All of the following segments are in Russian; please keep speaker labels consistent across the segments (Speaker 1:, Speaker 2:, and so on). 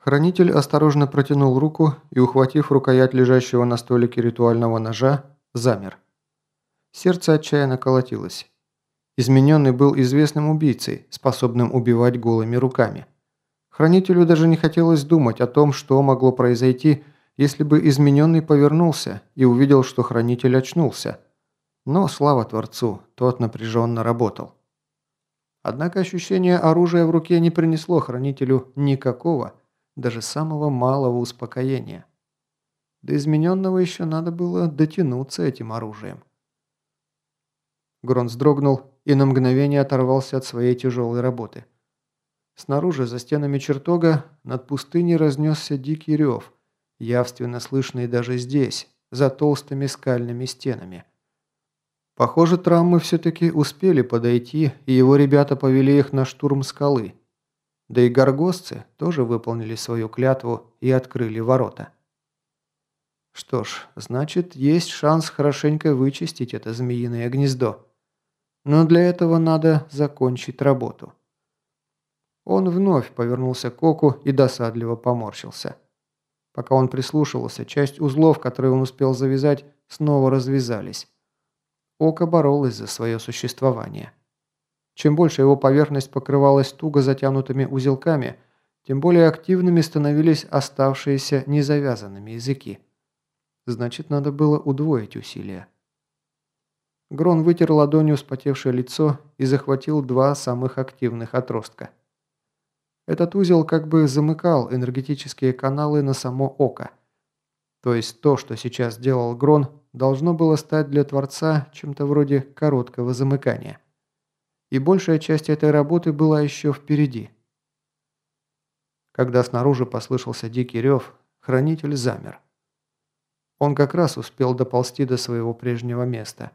Speaker 1: Хранитель осторожно протянул руку и, ухватив рукоять лежащего на столике ритуального ножа, замер. Сердце отчаянно колотилось. Измененный был известным убийцей, способным убивать голыми руками. Хранителю даже не хотелось думать о том, что могло произойти, если бы измененный повернулся и увидел, что хранитель очнулся. Но, слава Творцу, тот напряженно работал. Однако ощущение оружия в руке не принесло хранителю никакого, даже самого малого успокоения. До измененного еще надо было дотянуться этим оружием. Грон вздрогнул и на мгновение оторвался от своей тяжелой работы. Снаружи, за стенами чертога, над пустыней разнесся дикий рев, явственно слышный даже здесь, за толстыми скальными стенами. Похоже, травмы все-таки успели подойти, и его ребята повели их на штурм скалы. Да и горгосцы тоже выполнили свою клятву и открыли ворота. Что ж, значит, есть шанс хорошенько вычистить это змеиное гнездо. Но для этого надо закончить работу. Он вновь повернулся к Оку и досадливо поморщился. Пока он прислушивался, часть узлов, которые он успел завязать, снова развязались. Око боролось за свое существование. Чем больше его поверхность покрывалась туго затянутыми узелками, тем более активными становились оставшиеся незавязанными языки. Значит, надо было удвоить усилия. Грон вытер ладонью вспотевшее лицо и захватил два самых активных отростка. Этот узел как бы замыкал энергетические каналы на само око. То есть то, что сейчас делал Грон, должно было стать для Творца чем-то вроде короткого замыкания и большая часть этой работы была еще впереди. Когда снаружи послышался дикий рев, хранитель замер. Он как раз успел доползти до своего прежнего места.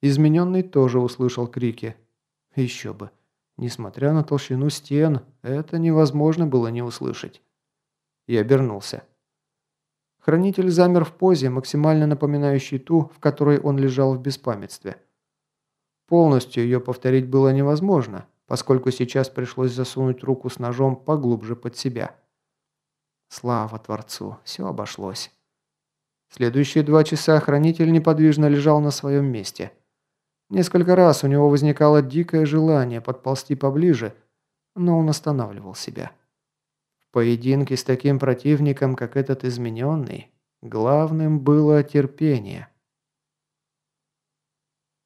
Speaker 1: Измененный тоже услышал крики. Еще бы. Несмотря на толщину стен, это невозможно было не услышать. И обернулся. Хранитель замер в позе, максимально напоминающей ту, в которой он лежал в беспамятстве. Полностью ее повторить было невозможно, поскольку сейчас пришлось засунуть руку с ножом поглубже под себя. Слава Творцу, все обошлось. Следующие два часа хранитель неподвижно лежал на своем месте. Несколько раз у него возникало дикое желание подползти поближе, но он останавливал себя. В поединке с таким противником, как этот измененный, главным было терпение –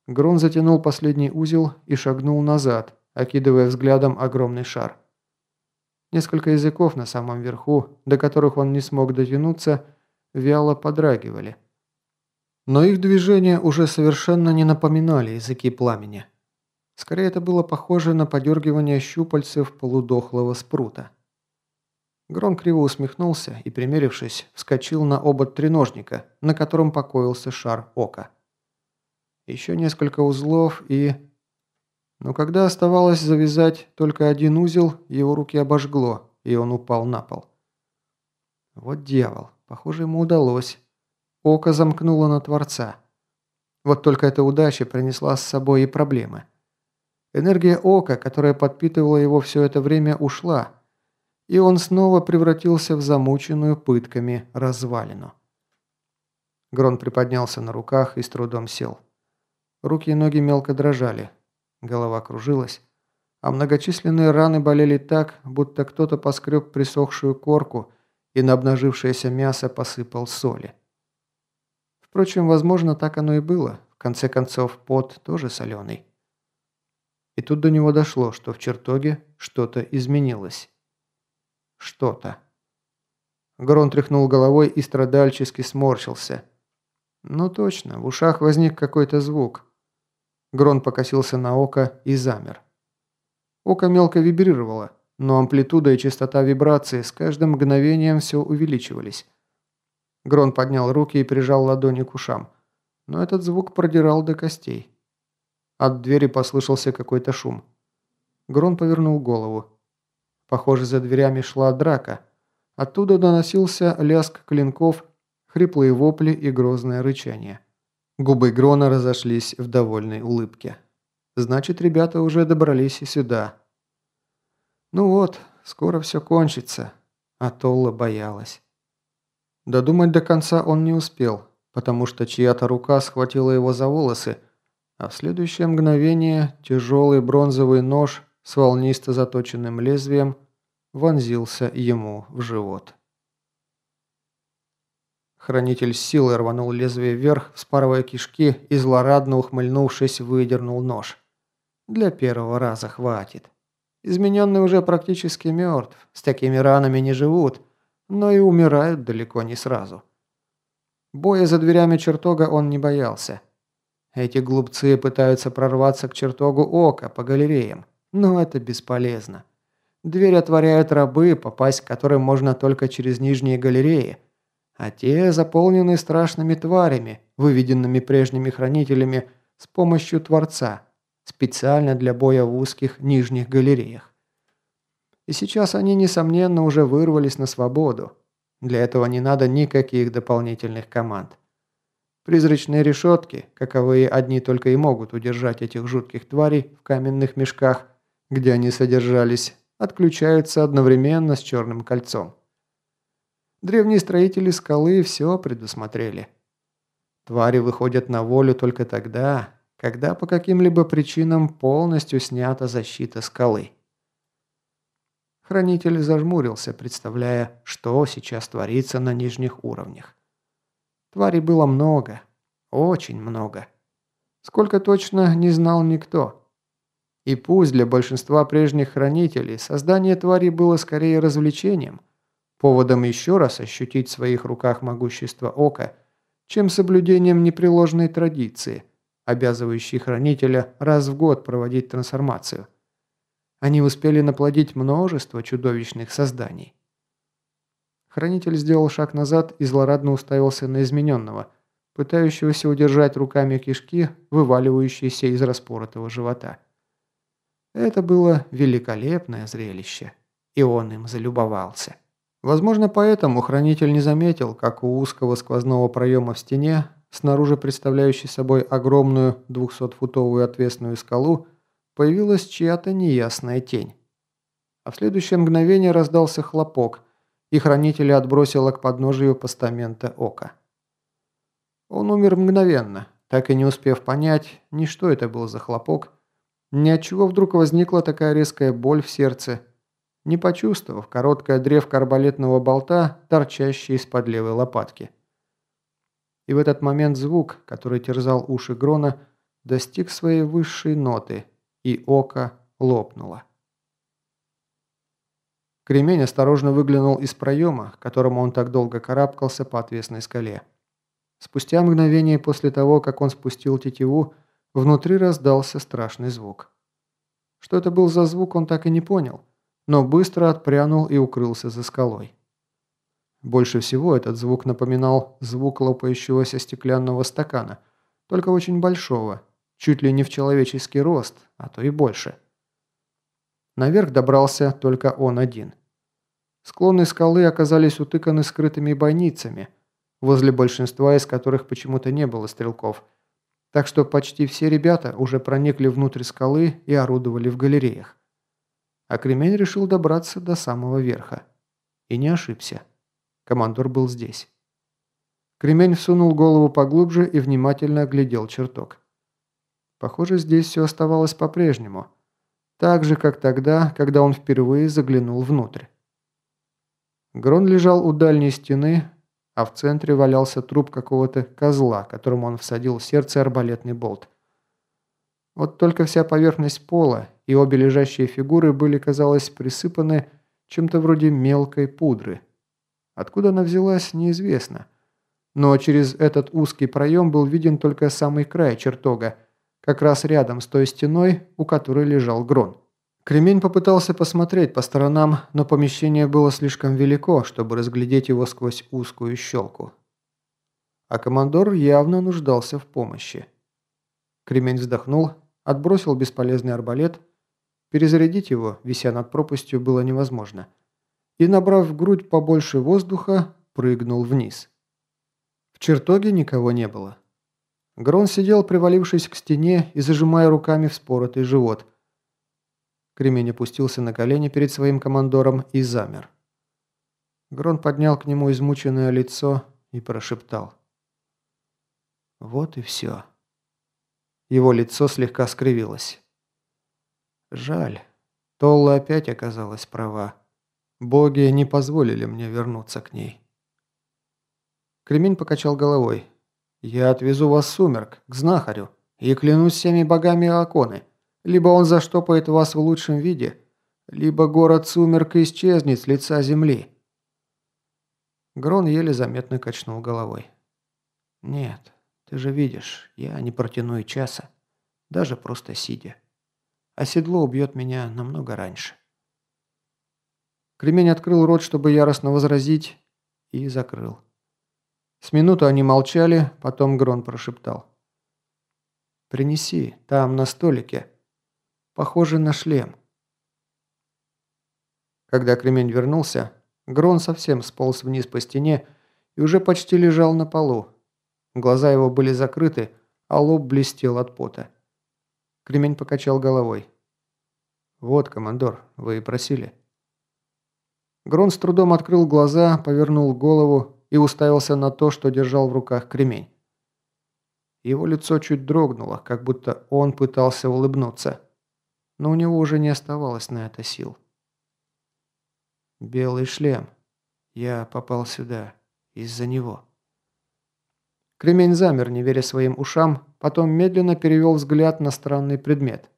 Speaker 1: Грон затянул последний узел и шагнул назад, окидывая взглядом огромный шар. Несколько языков на самом верху, до которых он не смог дотянуться, вяло подрагивали. Но их движения уже совершенно не напоминали языки пламени. Скорее, это было похоже на подергивание щупальцев полудохлого спрута. Грон криво усмехнулся и, примерившись, вскочил на обод треножника, на котором покоился шар ока. Еще несколько узлов и... Но когда оставалось завязать только один узел, его руки обожгло, и он упал на пол. Вот дьявол, похоже, ему удалось. Око замкнуло на Творца. Вот только эта удача принесла с собой и проблемы. Энергия Ока, которая подпитывала его все это время, ушла, и он снова превратился в замученную пытками развалину. Грон приподнялся на руках и с трудом сел. Руки и ноги мелко дрожали, голова кружилась, а многочисленные раны болели так, будто кто-то поскреб присохшую корку и на обнажившееся мясо посыпал соли. Впрочем, возможно, так оно и было. В конце концов, пот тоже соленый. И тут до него дошло, что в чертоге что-то изменилось. Что-то. Грон тряхнул головой и страдальчески сморщился. Ну точно, в ушах возник какой-то звук. Грон покосился на око и замер. Око мелко вибрировало, но амплитуда и частота вибрации с каждым мгновением все увеличивались. Грон поднял руки и прижал ладони к ушам, но этот звук продирал до костей. От двери послышался какой-то шум. Грон повернул голову. Похоже, за дверями шла драка. Оттуда доносился лязг клинков, хриплые вопли и грозное рычание. Губы Грона разошлись в довольной улыбке. Значит, ребята уже добрались и сюда. Ну вот, скоро все кончится. а Толла боялась. Додумать до конца он не успел, потому что чья-то рука схватила его за волосы, а в следующее мгновение тяжелый бронзовый нож с волнисто заточенным лезвием вонзился ему в живот. Хранитель силы рванул лезвие вверх, вспарывая кишки и злорадно ухмыльнувшись выдернул нож. Для первого раза хватит. Измененный уже практически мертв, с такими ранами не живут, но и умирают далеко не сразу. Боя за дверями чертога он не боялся. Эти глупцы пытаются прорваться к чертогу ока по галереям, но это бесполезно. Дверь отворяют рабы, попасть к которым можно только через нижние галереи, а те заполнены страшными тварями, выведенными прежними хранителями с помощью Творца, специально для боя в узких нижних галереях. И сейчас они, несомненно, уже вырвались на свободу. Для этого не надо никаких дополнительных команд. Призрачные решетки, каковые одни только и могут удержать этих жутких тварей в каменных мешках, где они содержались, отключаются одновременно с черным кольцом. Древние строители скалы все предусмотрели. Твари выходят на волю только тогда, когда по каким-либо причинам полностью снята защита скалы. Хранитель зажмурился, представляя, что сейчас творится на нижних уровнях. Тварей было много, очень много. Сколько точно, не знал никто. И пусть для большинства прежних хранителей создание тварей было скорее развлечением, поводом еще раз ощутить в своих руках могущество ока, чем соблюдением непреложной традиции, обязывающей хранителя раз в год проводить трансформацию – они успели наплодить множество чудовищных созданий. Хранитель сделал шаг назад и злорадно уставился на измененного, пытающегося удержать руками кишки, вываливающиеся из распоротого живота. Это было великолепное зрелище, и он им залюбовался. Возможно, поэтому хранитель не заметил, как у узкого сквозного проема в стене, снаружи представляющей собой огромную 200-футовую отвесную скалу, появилась чья-то неясная тень. А в следующее мгновение раздался хлопок, и хранителя отбросило к подножию постамента ока. Он умер мгновенно, так и не успев понять, ни что это был за хлопок, ни от чего вдруг возникла такая резкая боль в сердце, не почувствовав короткая древко арбалетного болта, торчащая из-под левой лопатки. И в этот момент звук, который терзал уши Грона, достиг своей высшей ноты – и око лопнуло. Кремень осторожно выглянул из проема, к которому он так долго карабкался по отвесной скале. Спустя мгновение после того, как он спустил тетиву, внутри раздался страшный звук. Что это был за звук, он так и не понял, но быстро отпрянул и укрылся за скалой. Больше всего этот звук напоминал звук лопающегося стеклянного стакана, только очень большого, чуть ли не в человеческий рост, а то и больше. Наверх добрался только он один. Склоны скалы оказались утыканы скрытыми бойницами, возле большинства из которых почему-то не было стрелков, так что почти все ребята уже проникли внутрь скалы и орудовали в галереях. А Кремень решил добраться до самого верха. И не ошибся. Командор был здесь. Кремень всунул голову поглубже и внимательно оглядел чертог. Похоже, здесь все оставалось по-прежнему. Так же, как тогда, когда он впервые заглянул внутрь. Грон лежал у дальней стены, а в центре валялся труп какого-то козла, которому он всадил в сердце арбалетный болт. Вот только вся поверхность пола и обе лежащие фигуры были, казалось, присыпаны чем-то вроде мелкой пудры. Откуда она взялась, неизвестно. Но через этот узкий проем был виден только самый край чертога – как раз рядом с той стеной, у которой лежал Грон. Кремень попытался посмотреть по сторонам, но помещение было слишком велико, чтобы разглядеть его сквозь узкую щелку. А командор явно нуждался в помощи. Кремень вздохнул, отбросил бесполезный арбалет. Перезарядить его, вися над пропастью, было невозможно. И, набрав в грудь побольше воздуха, прыгнул вниз. В чертоге никого не было. Грон сидел, привалившись к стене и зажимая руками вспоротый живот. Кремень опустился на колени перед своим командором и замер. Грон поднял к нему измученное лицо и прошептал. «Вот и все». Его лицо слегка скривилось. «Жаль. Толла опять оказалась права. Боги не позволили мне вернуться к ней». Кремень покачал головой. «Я отвезу вас в сумерк, к знахарю, и клянусь всеми богами Аконы. Либо он заштопает вас в лучшем виде, либо город сумерк исчезнет с лица земли». Грон еле заметно качнул головой. «Нет, ты же видишь, я не протяну и часа, даже просто сидя. А седло убьет меня намного раньше». Кремень открыл рот, чтобы яростно возразить, и закрыл. С минуту они молчали, потом Грон прошептал. «Принеси, там, на столике. Похоже на шлем». Когда Кремень вернулся, Грон совсем сполз вниз по стене и уже почти лежал на полу. Глаза его были закрыты, а лоб блестел от пота. Кремень покачал головой. «Вот, командор, вы и просили». Грон с трудом открыл глаза, повернул голову и уставился на то, что держал в руках кремень. Его лицо чуть дрогнуло, как будто он пытался улыбнуться, но у него уже не оставалось на это сил. Белый шлем. Я попал сюда. Из-за него. Кремень замер, не веря своим ушам, потом медленно перевел взгляд на странный предмет.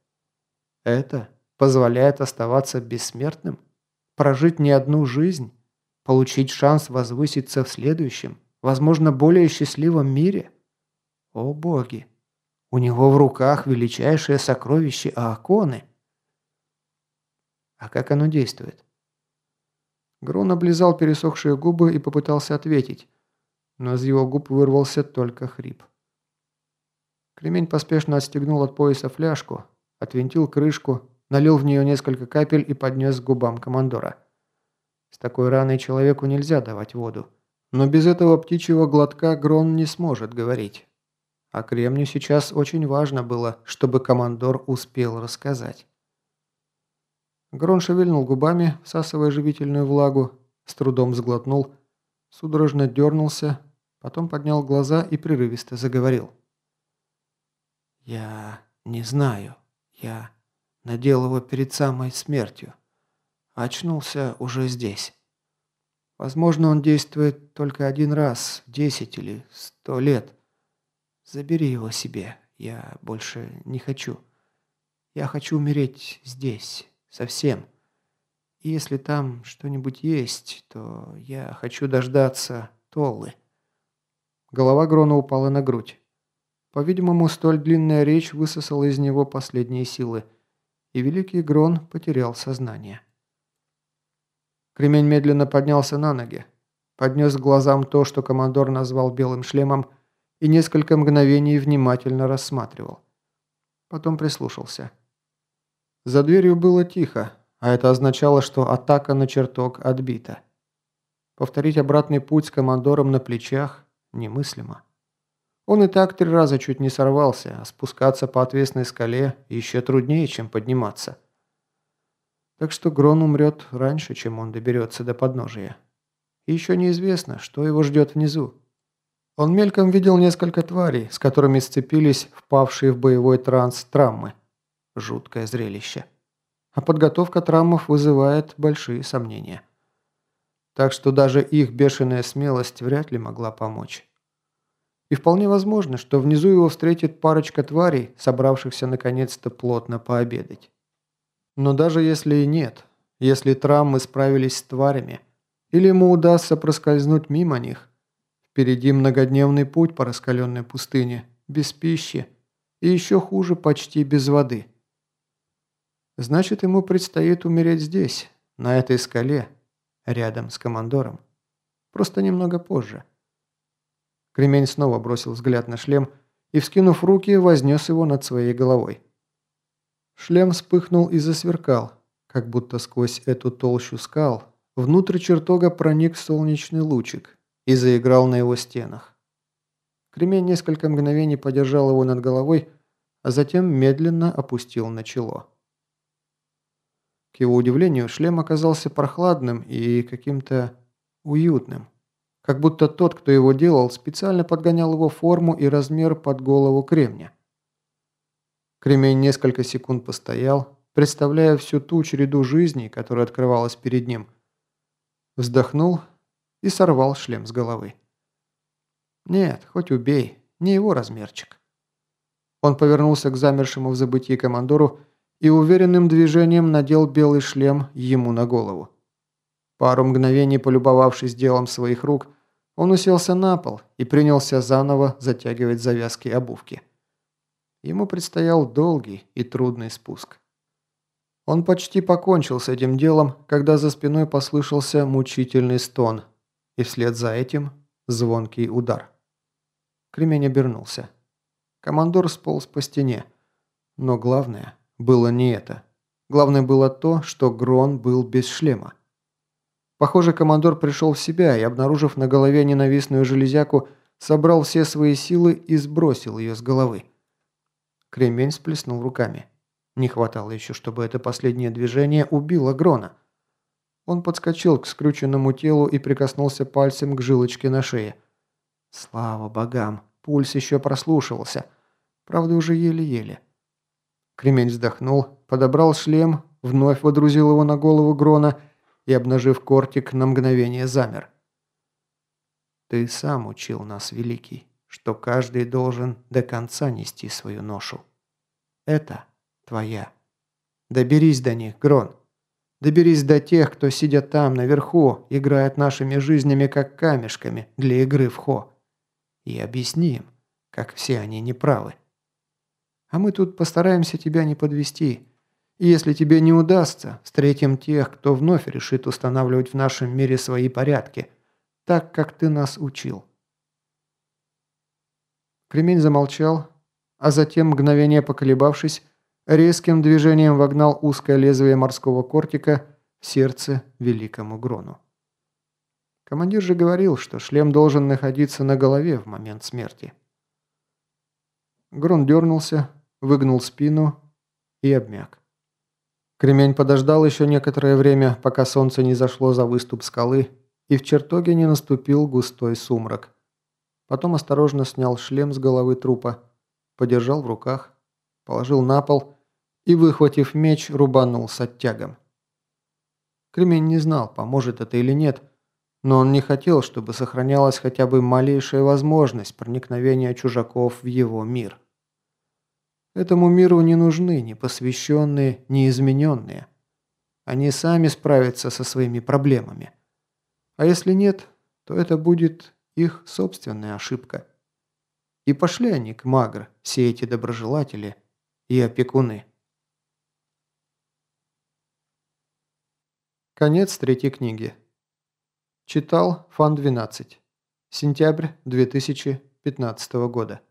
Speaker 1: Это позволяет оставаться бессмертным? Прожить не одну жизнь? Получить шанс возвыситься в следующем, возможно, более счастливом мире? О боги! У него в руках величайшее сокровище Ааконы. А как оно действует? Грон облизал пересохшие губы и попытался ответить, но из его губ вырвался только хрип. Кремень поспешно отстегнул от пояса фляжку, отвинтил крышку, налил в нее несколько капель и поднес к губам командора. С такой раной человеку нельзя давать воду. Но без этого птичьего глотка Грон не сможет говорить. А Кремню сейчас очень важно было, чтобы командор успел рассказать. Грон шевельнул губами, всасывая живительную влагу, с трудом сглотнул, судорожно дернулся, потом поднял глаза и прерывисто заговорил. «Я не знаю. Я надел его перед самой смертью. Очнулся уже здесь. Возможно, он действует только один раз в десять или сто лет. Забери его себе. Я больше не хочу. Я хочу умереть здесь, Совсем. И если там что-нибудь есть, то я хочу дождаться Толлы». Голова Грона упала на грудь. По-видимому, столь длинная речь высосала из него последние силы, и великий Грон потерял сознание. Кремень медленно поднялся на ноги, поднес к глазам то, что командор назвал белым шлемом, и несколько мгновений внимательно рассматривал. Потом прислушался. За дверью было тихо, а это означало, что атака на чертог отбита. Повторить обратный путь с командором на плечах немыслимо. Он и так три раза чуть не сорвался, а спускаться по отвесной скале еще труднее, чем подниматься. Так что Грон умрет раньше, чем он доберется до подножия. И еще неизвестно, что его ждет внизу. Он мельком видел несколько тварей, с которыми сцепились впавшие в боевой транс травмы. Жуткое зрелище. А подготовка травмов вызывает большие сомнения. Так что даже их бешеная смелость вряд ли могла помочь. И вполне возможно, что внизу его встретит парочка тварей, собравшихся наконец-то плотно пообедать. Но даже если и нет, если травмы справились с тварями, или ему удастся проскользнуть мимо них, впереди многодневный путь по раскаленной пустыне, без пищи, и еще хуже почти без воды – Значит, ему предстоит умереть здесь, на этой скале, рядом с командором. Просто немного позже. Кремень снова бросил взгляд на шлем и, вскинув руки, вознес его над своей головой. Шлем вспыхнул и засверкал, как будто сквозь эту толщу скал внутрь чертога проник солнечный лучик и заиграл на его стенах. Кремень несколько мгновений подержал его над головой, а затем медленно опустил на чело. К его удивлению, шлем оказался прохладным и каким-то уютным. Как будто тот, кто его делал, специально подгонял его форму и размер под голову кремня. Кремень несколько секунд постоял, представляя всю ту череду жизней, которая открывалась перед ним. Вздохнул и сорвал шлем с головы. Нет, хоть убей, не его размерчик. Он повернулся к замершему в забытии командору и уверенным движением надел белый шлем ему на голову. Пару мгновений полюбовавшись делом своих рук, он уселся на пол и принялся заново затягивать завязки обувки. Ему предстоял долгий и трудный спуск. Он почти покончил с этим делом, когда за спиной послышался мучительный стон, и вслед за этим звонкий удар. Кремень обернулся. Командор сполз по стене. Но главное было не это. Главное было то, что Грон был без шлема. Похоже, командор пришел в себя и, обнаружив на голове ненавистную железяку, собрал все свои силы и сбросил ее с головы. Кремень сплеснул руками. Не хватало еще, чтобы это последнее движение убило Грона. Он подскочил к скрюченному телу и прикоснулся пальцем к жилочке на шее. Слава богам, пульс еще прослушивался. Правда, уже еле-еле. Кремень вздохнул, подобрал шлем, вновь водрузил его на голову Грона и, обнажив кортик, на мгновение замер. «Ты сам учил нас, Великий, что каждый должен до конца нести свою ношу. Это твоя. Доберись до них, Грон. Доберись до тех, кто, сидя там, наверху, играет нашими жизнями, как камешками для игры в хо и объясни им, как все они неправы. А мы тут постараемся тебя не подвести. И если тебе не удастся, встретим тех, кто вновь решит устанавливать в нашем мире свои порядки, так, как ты нас учил». Кремень замолчал, а затем, мгновение поколебавшись, резким движением вогнал узкое лезвие морского кортика в сердце великому Грону. Командир же говорил, что шлем должен находиться на голове в момент смерти. Грон дернулся, выгнул спину и обмяк. Кремень подождал еще некоторое время, пока солнце не зашло за выступ скалы и в чертоге не наступил густой сумрак. Потом осторожно снял шлем с головы трупа, подержал в руках, положил на пол и, выхватив меч, рубанул с оттягом. Кремень не знал, поможет это или нет, но он не хотел, чтобы сохранялась хотя бы малейшая возможность проникновения чужаков в его мир. Этому миру не нужны ни посвященные, ни измененные. Они сами справятся со своими проблемами. А если нет, то это будет их собственная ошибка. И пошли они к Магр, все эти доброжелатели и опекуны. Конец третьей книги. Читал Фан 12. Сентябрь 2015 года.